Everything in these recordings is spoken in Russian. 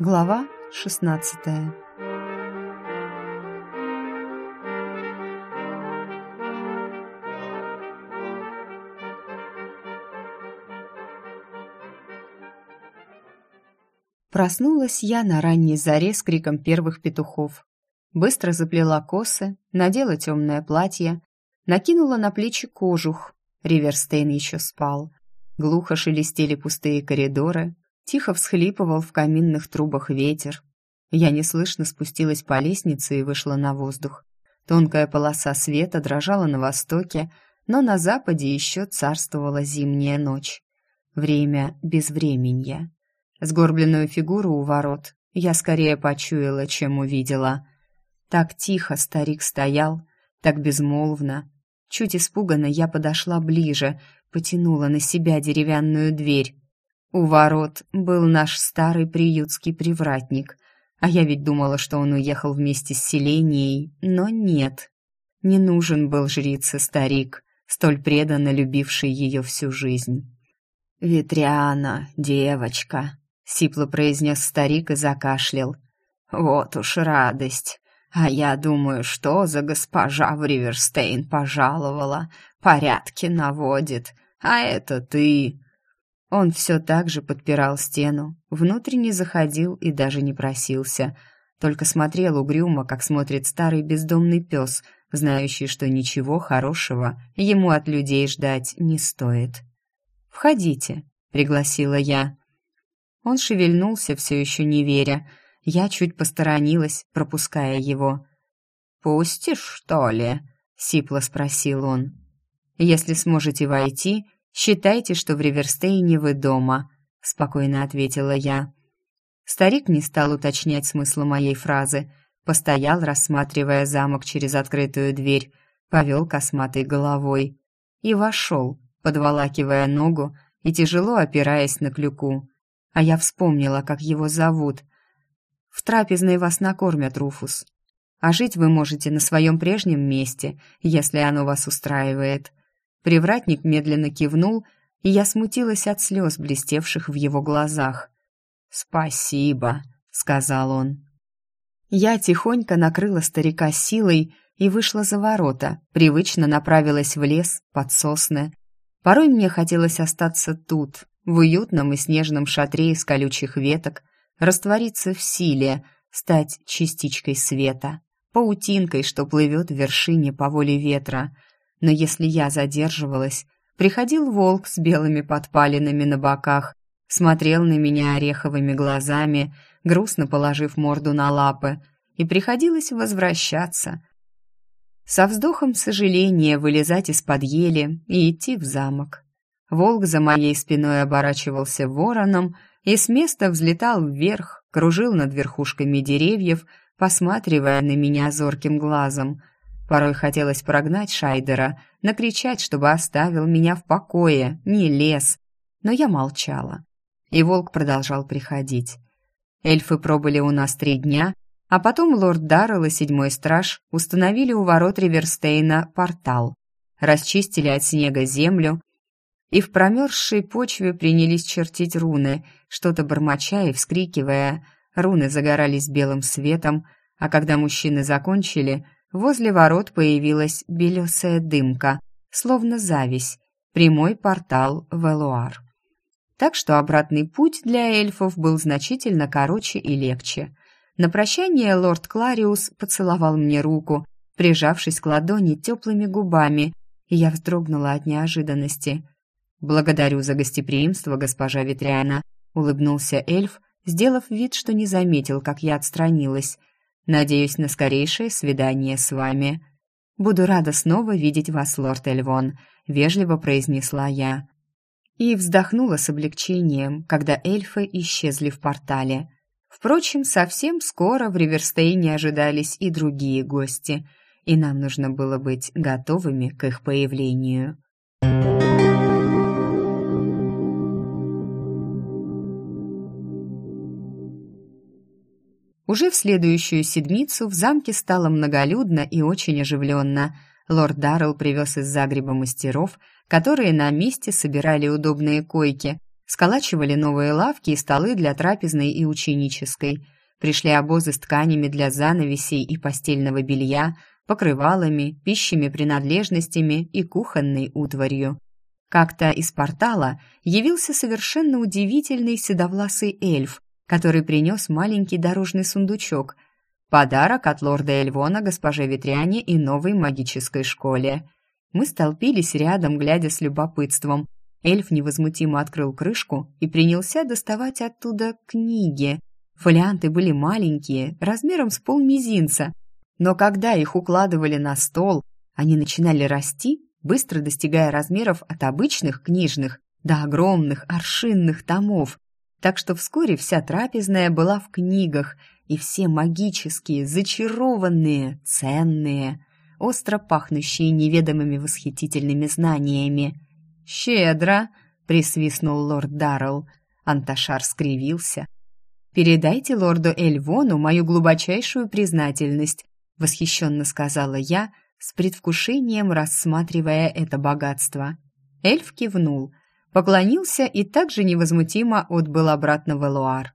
Глава шестнадцатая Проснулась я на ранней заре с криком первых петухов. Быстро заплела косы, надела темное платье, накинула на плечи кожух. Риверстейн еще спал. Глухо шелестели пустые коридоры, тихо всхлипывал в каминных трубах ветер. Я неслышно спустилась по лестнице и вышла на воздух. Тонкая полоса света дрожала на востоке, но на западе еще царствовала зимняя ночь. Время безвременья. Сгорбленную фигуру у ворот я скорее почуяла, чем увидела. Так тихо старик стоял, так безмолвно. Чуть испуганно я подошла ближе, потянула на себя деревянную дверь. У ворот был наш старый приютский привратник, а я ведь думала, что он уехал вместе с селенией, но нет. Не нужен был жрице старик, столь преданно любивший ее всю жизнь. «Ветряна, девочка», сипло произнес старик и закашлял. «Вот уж радость! А я думаю, что за госпожа в Риверстейн пожаловала, порядки наводит, а это ты...» Он все так же подпирал стену, внутренне заходил и даже не просился, только смотрел угрюмо, как смотрит старый бездомный пес, знающий, что ничего хорошего ему от людей ждать не стоит. «Входите», — пригласила я. Он шевельнулся, все еще не веря. Я чуть посторонилась, пропуская его. «Пустишь, что ли?» — сипло спросил он. «Если сможете войти, считайте, что в Риверстейне вы дома», — спокойно ответила я. Старик не стал уточнять смысла моей фразы, постоял, рассматривая замок через открытую дверь, повел косматой головой и вошел, подволакивая ногу и тяжело опираясь на клюку а я вспомнила, как его зовут. В трапезной вас накормят, Руфус. А жить вы можете на своем прежнем месте, если оно вас устраивает». Привратник медленно кивнул, и я смутилась от слез, блестевших в его глазах. «Спасибо», — сказал он. Я тихонько накрыла старика силой и вышла за ворота, привычно направилась в лес, под сосны. Порой мне хотелось остаться тут, в уютном и снежном шатре из колючих веток, раствориться в силе, стать частичкой света, паутинкой, что плывет в вершине по воле ветра. Но если я задерживалась, приходил волк с белыми подпалинами на боках, смотрел на меня ореховыми глазами, грустно положив морду на лапы, и приходилось возвращаться. Со вздохом сожаления вылезать из-под ели и идти в замок. Волк за моей спиной оборачивался вороном и с места взлетал вверх, кружил над верхушками деревьев, посматривая на меня зорким глазом. Порой хотелось прогнать Шайдера, накричать, чтобы оставил меня в покое, не лез. Но я молчала. И волк продолжал приходить. Эльфы пробыли у нас три дня, а потом лорд Даррелл и седьмой страж установили у ворот Риверстейна портал, расчистили от снега землю и в промерзшей почве принялись чертить руны, что-то бормоча и вскрикивая. Руны загорались белым светом, а когда мужчины закончили, возле ворот появилась белесая дымка, словно зависть, прямой портал в Элуар. Так что обратный путь для эльфов был значительно короче и легче. На прощание лорд Клариус поцеловал мне руку, прижавшись к ладони теплыми губами, и я вздрогнула от неожиданности – «Благодарю за гостеприимство, госпожа Ветряна», — улыбнулся эльф, сделав вид, что не заметил, как я отстранилась. «Надеюсь на скорейшее свидание с вами». «Буду рада снова видеть вас, лорд Эльвон», — вежливо произнесла я. И вздохнула с облегчением, когда эльфы исчезли в портале. Впрочем, совсем скоро в Риверстейне ожидались и другие гости, и нам нужно было быть готовыми к их появлению. Уже в следующую седмицу в замке стало многолюдно и очень оживленно. Лорд Даррелл привез из Загреба мастеров, которые на месте собирали удобные койки, Сколачивали новые лавки и столы для трапезной и ученической. Пришли обозы с тканями для занавесей и постельного белья, покрывалами, пищими принадлежностями и кухонной утварью. Как-то из портала явился совершенно удивительный седовласый эльф, который принес маленький дорожный сундучок. Подарок от лорда Эльвона госпоже Ветряне и новой магической школе. Мы столпились рядом, глядя с любопытством. Эльф невозмутимо открыл крышку и принялся доставать оттуда книги. Фолианты были маленькие, размером с полмизинца, но когда их укладывали на стол, они начинали расти, быстро достигая размеров от обычных книжных до огромных аршинных томов. Так что вскоре вся трапезная была в книгах, и все магические, зачарованные, ценные, остро пахнущие неведомыми восхитительными знаниями. «Щедро!» — присвистнул лорд Даррелл. Анташар скривился. «Передайте лорду Эльвону мою глубочайшую признательность восхищенно сказала я, с предвкушением рассматривая это богатство. Эльф кивнул, поклонился и также невозмутимо отбыл обратно в Элуар.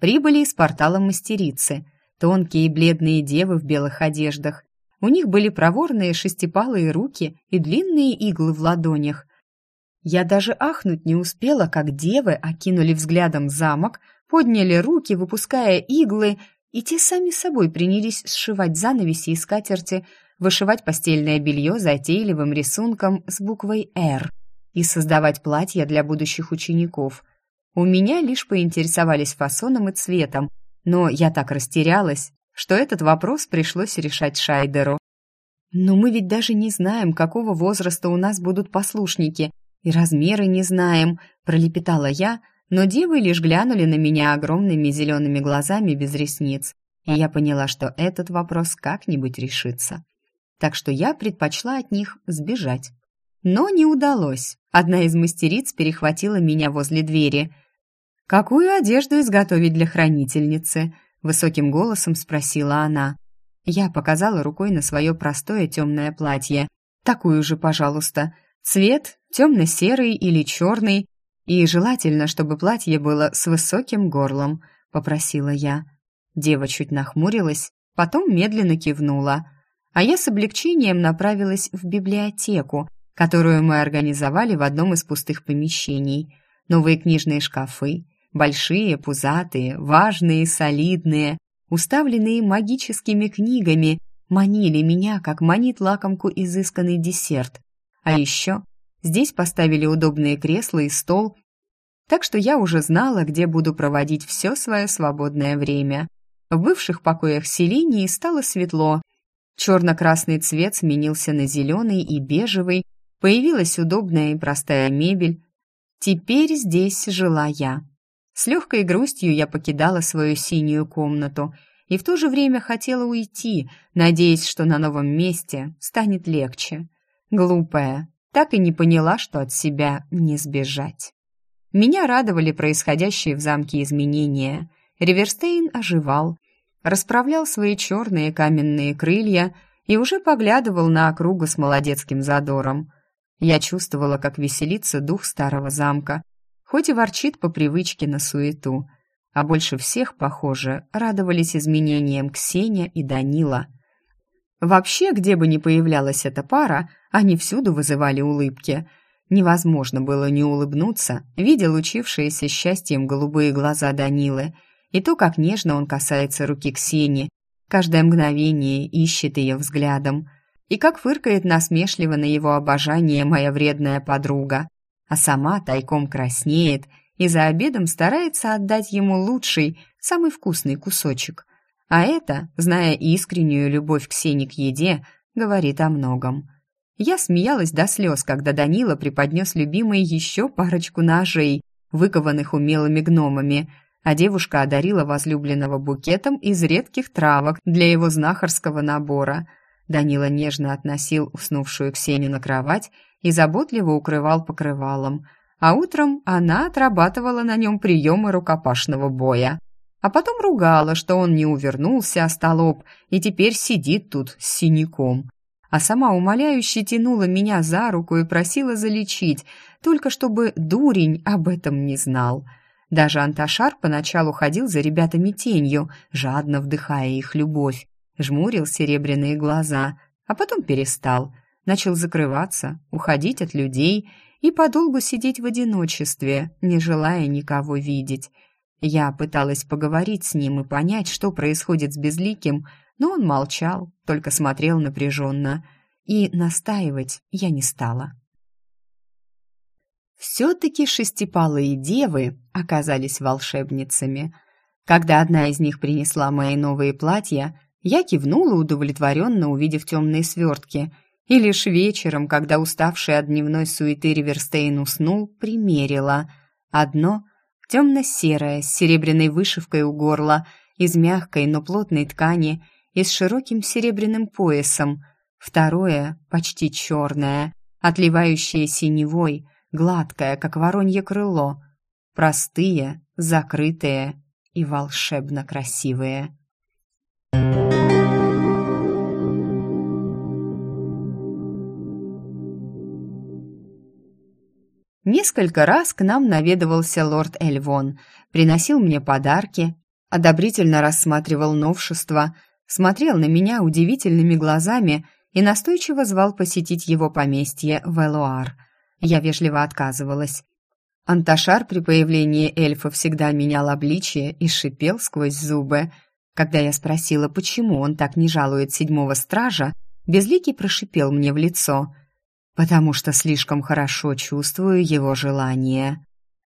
Прибыли из портала мастерицы, тонкие и бледные девы в белых одеждах. У них были проворные шестипалые руки и длинные иглы в ладонях. Я даже ахнуть не успела, как девы окинули взглядом замок, подняли руки, выпуская иглы, и те сами собой принялись сшивать занавеси и скатерти, вышивать постельное белье затейливым рисунком с буквой «Р» и создавать платья для будущих учеников. У меня лишь поинтересовались фасоном и цветом, но я так растерялась, что этот вопрос пришлось решать Шайдеру. «Но мы ведь даже не знаем, какого возраста у нас будут послушники, и размеры не знаем», — пролепетала я, — но девы лишь глянули на меня огромными зелеными глазами без ресниц, и я поняла, что этот вопрос как-нибудь решится. Так что я предпочла от них сбежать. Но не удалось. Одна из мастериц перехватила меня возле двери. «Какую одежду изготовить для хранительницы?» — высоким голосом спросила она. Я показала рукой на свое простое темное платье. «Такую же, пожалуйста. Цвет темно-серый или черный, и желательно, чтобы платье было с высоким горлом, попросила я. Дева чуть нахмурилась, потом медленно кивнула, а я с облегчением направилась в библиотеку, которую мы организовали в одном из пустых помещений. Новые книжные шкафы, большие, пузатые, важные, солидные, уставленные магическими книгами, манили меня, как манит лакомку изысканный десерт. А еще Здесь поставили удобные кресла и стол, так что я уже знала, где буду проводить все свое свободное время. В бывших покоях Селинии стало светло. Черно-красный цвет сменился на зеленый и бежевый, появилась удобная и простая мебель. Теперь здесь жила я. С легкой грустью я покидала свою синюю комнату и в то же время хотела уйти, надеясь, что на новом месте станет легче. Глупая, так и не поняла, что от себя не сбежать. Меня радовали происходящие в замке изменения. Риверстейн оживал, расправлял свои черные каменные крылья и уже поглядывал на округу с молодецким задором. Я чувствовала, как веселится дух старого замка, хоть и ворчит по привычке на суету. А больше всех, похоже, радовались изменениям Ксения и Данила. Вообще, где бы ни появлялась эта пара, они всюду вызывали улыбки. Невозможно было не улыбнуться, видя лучившиеся счастьем голубые глаза Данилы, и то, как нежно он касается руки Ксении, каждое мгновение ищет ее взглядом, и как фыркает насмешливо на его обожание моя вредная подруга, а сама тайком краснеет и за обедом старается отдать ему лучший, самый вкусный кусочек. А это, зная искреннюю любовь Ксении к еде, говорит о многом. Я смеялась до слез, когда Данила преподнес любимой еще парочку ножей, выкованных умелыми гномами, а девушка одарила возлюбленного букетом из редких травок для его знахарского набора. Данила нежно относил уснувшую Ксению на кровать и заботливо укрывал покрывалом, а утром она отрабатывала на нем приемы рукопашного боя. А потом ругала, что он не увернулся, остолоп, и теперь сидит тут с синяком а сама умоляюще тянула меня за руку и просила залечить, только чтобы дурень об этом не знал. Даже Анташар поначалу ходил за ребятами тенью, жадно вдыхая их любовь, жмурил серебряные глаза, а потом перестал, начал закрываться, уходить от людей и подолгу сидеть в одиночестве, не желая никого видеть. Я пыталась поговорить с ним и понять, что происходит с Безликим, но он молчал, только смотрел напряженно, и настаивать я не стала. Все-таки шестипалые девы оказались волшебницами. Когда одна из них принесла мои новые платья, я кивнула, удовлетворенно увидев темные свертки, и лишь вечером, когда уставший от дневной суеты Риверстейн уснул, примерила. Одно — темно-серое, с серебряной вышивкой у горла, из мягкой, но плотной ткани и с широким серебряным поясом. Второе — почти черное, отливающее синевой, гладкое, как воронье крыло. Простые, закрытые и волшебно красивые. Несколько раз к нам наведывался лорд Эльвон, приносил мне подарки, одобрительно рассматривал новшества, смотрел на меня удивительными глазами и настойчиво звал посетить его поместье в Элуар. Я вежливо отказывалась. Анташар при появлении эльфа всегда менял обличие и шипел сквозь зубы. Когда я спросила, почему он так не жалует седьмого стража, Безликий прошипел мне в лицо – потому что слишком хорошо чувствую его желание.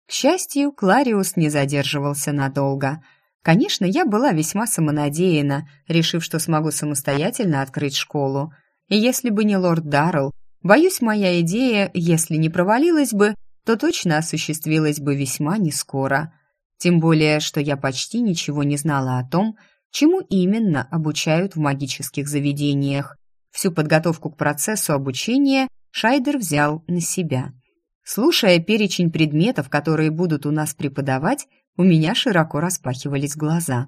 К счастью, Клариус не задерживался надолго. Конечно, я была весьма самонадеяна, решив, что смогу самостоятельно открыть школу. И если бы не лорд Даррелл, боюсь, моя идея, если не провалилась бы, то точно осуществилась бы весьма нескоро. Тем более, что я почти ничего не знала о том, чему именно обучают в магических заведениях. Всю подготовку к процессу обучения Шайдер взял на себя. Слушая перечень предметов, которые будут у нас преподавать, у меня широко распахивались глаза.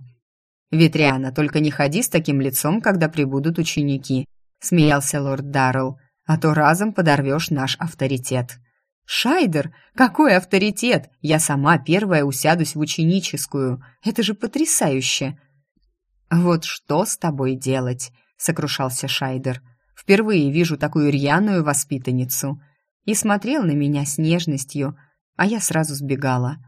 «Ветряна, только не ходи с таким лицом, когда прибудут ученики», — смеялся лорд Даррелл, «а то разом подорвешь наш авторитет». «Шайдер? Какой авторитет? Я сама первая усядусь в ученическую. Это же потрясающе!» «Вот что с тобой делать?» — сокрушался Шайдер. Впервые вижу такую рьяную воспитанницу. И смотрел на меня с нежностью, а я сразу сбегала.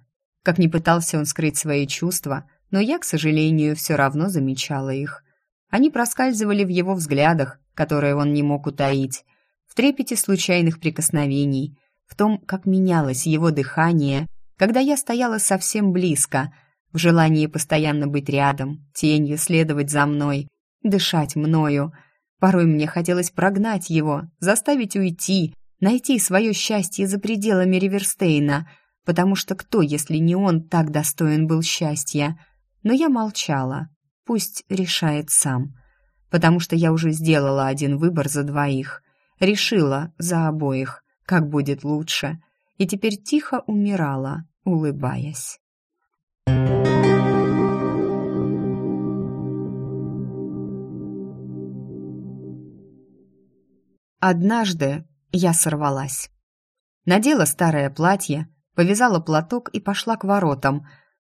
Как ни пытался он скрыть свои чувства, но я, к сожалению, все равно замечала их. Они проскальзывали в его взглядах, которые он не мог утаить, в трепете случайных прикосновений, в том, как менялось его дыхание, когда я стояла совсем близко, в желании постоянно быть рядом, тенью следовать за мной, дышать мною — Порой мне хотелось прогнать его, заставить уйти, найти свое счастье за пределами Риверстейна, потому что кто, если не он, так достоин был счастья? Но я молчала. Пусть решает сам. Потому что я уже сделала один выбор за двоих. Решила за обоих, как будет лучше. И теперь тихо умирала, улыбаясь. Однажды я сорвалась. Надела старое платье, повязала платок и пошла к воротам.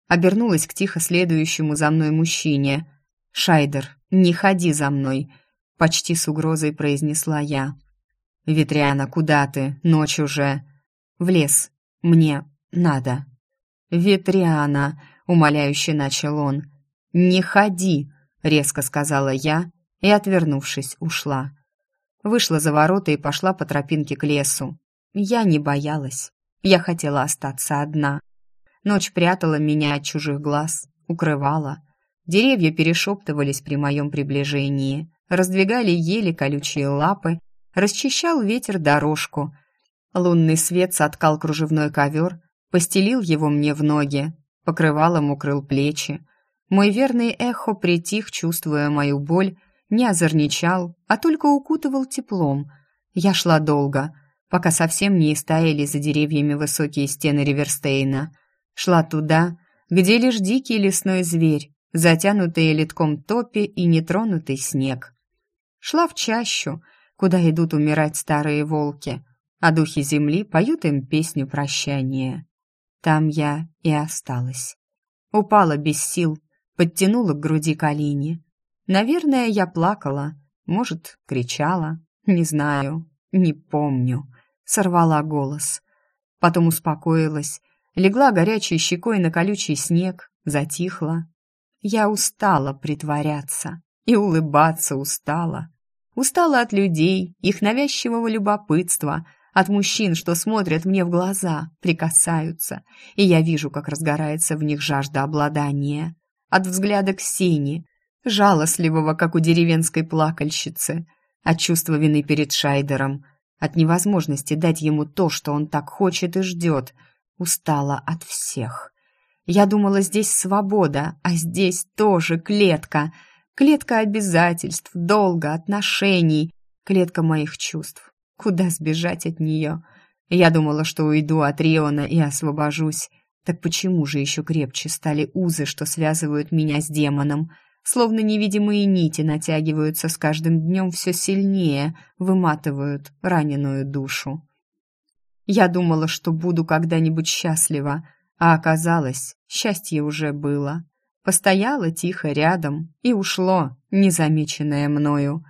Обернулась к тихо следующему за мной мужчине. «Шайдер, не ходи за мной!» Почти с угрозой произнесла я. «Ветряна, куда ты? Ночь уже!» «В лес. Мне надо». «Ветряна!» — умоляюще начал он. «Не ходи!» — резко сказала я и, отвернувшись, ушла. Вышла за ворота и пошла по тропинке к лесу. Я не боялась. Я хотела остаться одна. Ночь прятала меня от чужих глаз, укрывала. Деревья перешептывались при моем приближении, раздвигали ели колючие лапы, расчищал ветер дорожку. Лунный свет соткал кружевной ковер, постелил его мне в ноги, покрывалом укрыл плечи. Мой верный эхо притих, чувствуя мою боль, не озорничал, а только укутывал теплом. Я шла долго, пока совсем не истаяли за деревьями высокие стены Риверстейна. Шла туда, где лишь дикий лесной зверь, затянутый литком топи и нетронутый снег. Шла в чащу, куда идут умирать старые волки. а духи земли поют им песню прощания. Там я и осталась. Упала без сил, подтянула к груди колени. Наверное, я плакала, может, кричала, не знаю, не помню. Сорвала голос. Потом успокоилась, легла горячей щекой на колючий снег, затихла. Я устала притворяться и улыбаться устала. Устала от людей, их навязчивого любопытства, от мужчин, что смотрят мне в глаза, прикасаются, и я вижу, как разгорается в них жажда обладания. От взгляда Ксении, жалостливого, как у деревенской плакальщицы, от чувства вины перед Шайдером, от невозможности дать ему то, что он так хочет и ждет. Устала от всех. Я думала, здесь свобода, а здесь тоже клетка. Клетка обязательств, долга, отношений, клетка моих чувств. Куда сбежать от нее? Я думала, что уйду от Риона и освобожусь. Так почему же еще крепче стали узы, что связывают меня с демоном? Словно невидимые нити натягиваются с каждым днем все сильнее, выматывают раненую душу. Я думала, что буду когда-нибудь счастлива, а оказалось, счастье уже было. Постояло тихо рядом и ушло, незамеченное мною.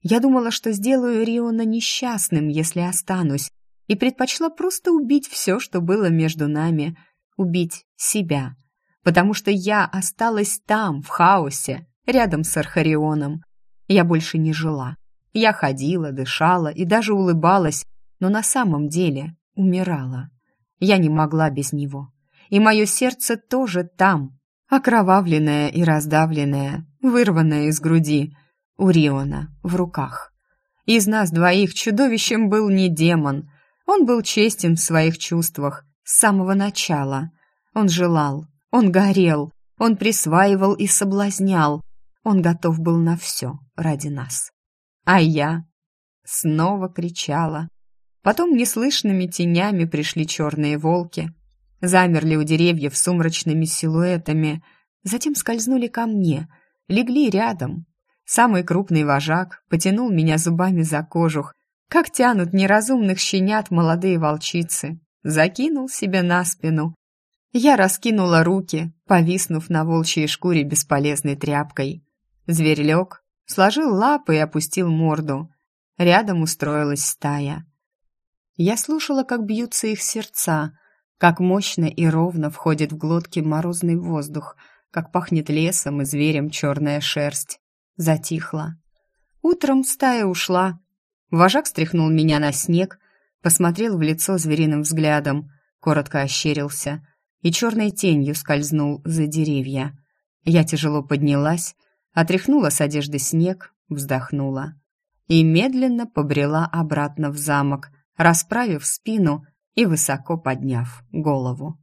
Я думала, что сделаю Риона несчастным, если останусь, и предпочла просто убить все, что было между нами, убить себя, потому что я осталась там, в хаосе, рядом с Архарионом. Я больше не жила. Я ходила, дышала и даже улыбалась, но на самом деле умирала. Я не могла без него. И мое сердце тоже там, окровавленное и раздавленное, вырванное из груди, у Риона в руках. Из нас двоих чудовищем был не демон. Он был честен в своих чувствах с самого начала. Он желал, он горел, он присваивал и соблазнял. Он готов был на все ради нас. А я снова кричала. Потом неслышными тенями пришли черные волки. Замерли у деревьев сумрачными силуэтами. Затем скользнули ко мне, легли рядом, Самый крупный вожак потянул меня зубами за кожух, как тянут неразумных щенят молодые волчицы. Закинул себе на спину. Я раскинула руки, повиснув на волчьей шкуре бесполезной тряпкой. Зверь лег, сложил лапы и опустил морду. Рядом устроилась стая. Я слушала, как бьются их сердца, как мощно и ровно входит в глотки морозный воздух, как пахнет лесом и зверем черная шерсть затихла. Утром стая ушла. Вожак стряхнул меня на снег, посмотрел в лицо звериным взглядом, коротко ощерился и черной тенью скользнул за деревья. Я тяжело поднялась, отряхнула с одежды снег, вздохнула и медленно побрела обратно в замок, расправив спину и высоко подняв голову.